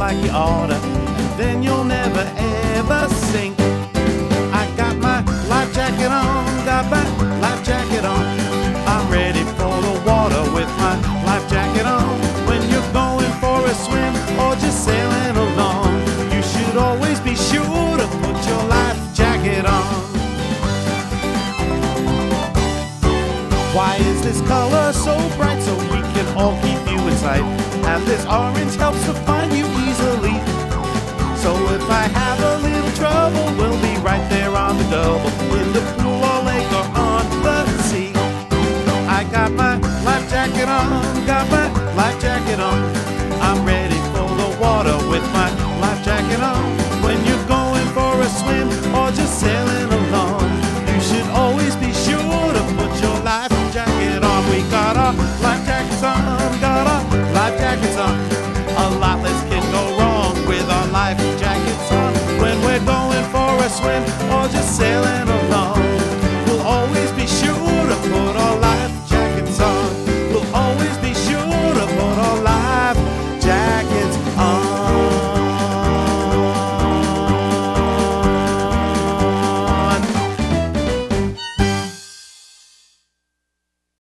like you oughta. Then you'll never ever sink. I got my life jacket on, got my life jacket on. I'm ready for the water with my life jacket on. When you're going for a swim or just sailing along, you should always be sure to put your life jacket on. Why is this color so bright so we can all keep you in sight? And this orange helps to find you jacket on, got my life jacket on. I'm ready for the water with my life jacket on. When you're going for a swim or just sailing along, you should always be sure to put your life jacket on. We got our life jackets on, got our life jackets on. A lot less can go wrong with our life jackets on when we're going for a swim or just sailing along.